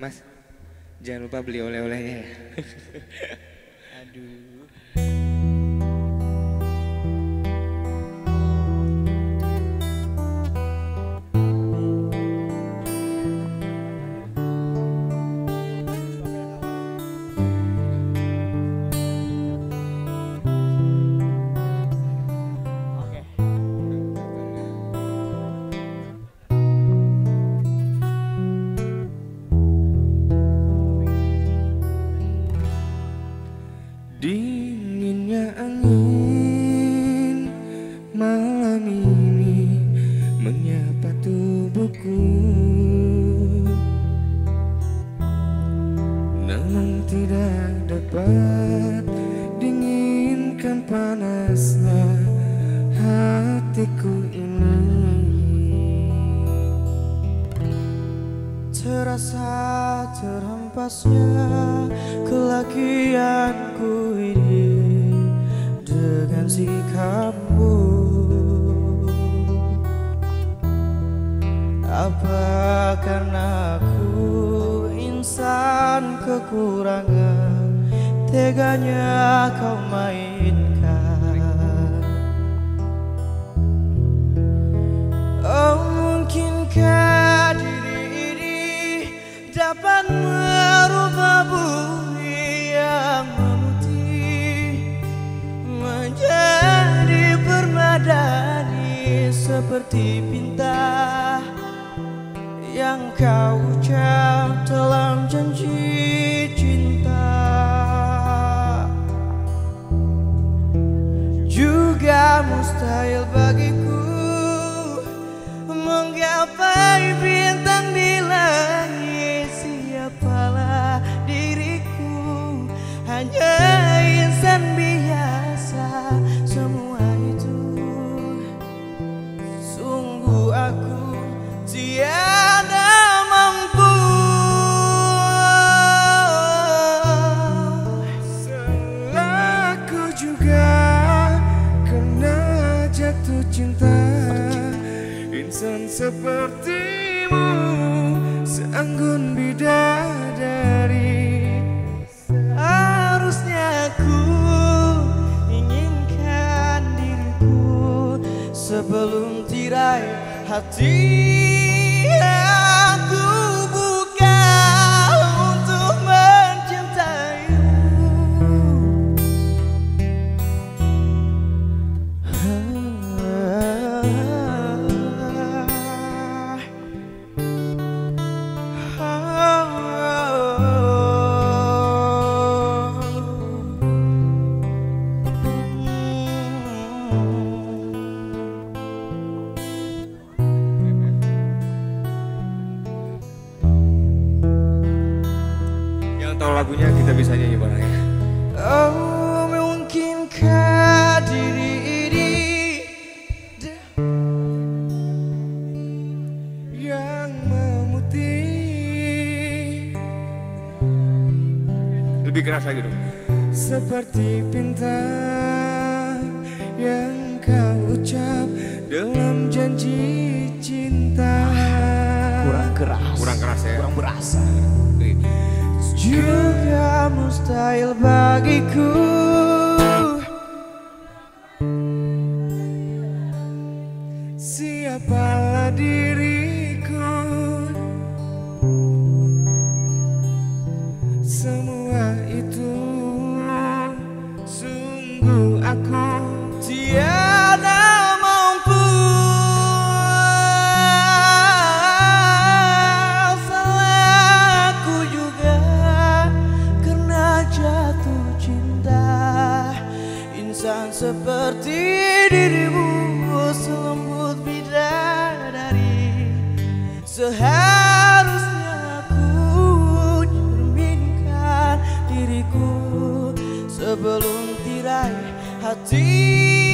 Mas, jangan lupa beli oleh-olehnya ya. Aduh. Dinginnya angin. Malam ini menyapa tubuhku. Namun tidak dapat dinginkan panasnya hatiku ini. Terasa terhempasnya Apa karena aku insan kekurangan? Teganya kau mainkan. Oh mungkinkah diri ini dapat merubah bumi yang memutih Menjadi permadani seperti pinta Yang kau ucap dalam janji cinta. Juga mustahil bagiku Insan sepertimu seanggun bidadari. Harusnya aku inginkan diriku sebelum tirai hati lagunya kita bisa nyanyi bareng ya. Oh mungkinkah diri ini Yang memutih? Lebih keras lagi dong. Seperti pinta Yang kau ucap Dalam janji cinta. Kurang keras. Kurang keras ya. Kurang berasa. Oke. Mustahil bagiku. Siapalah diriku? Semua itu Sungguh aku dirimu selembut bidadari. Seharusnya aku cerminkan diriku sebelum tirai hati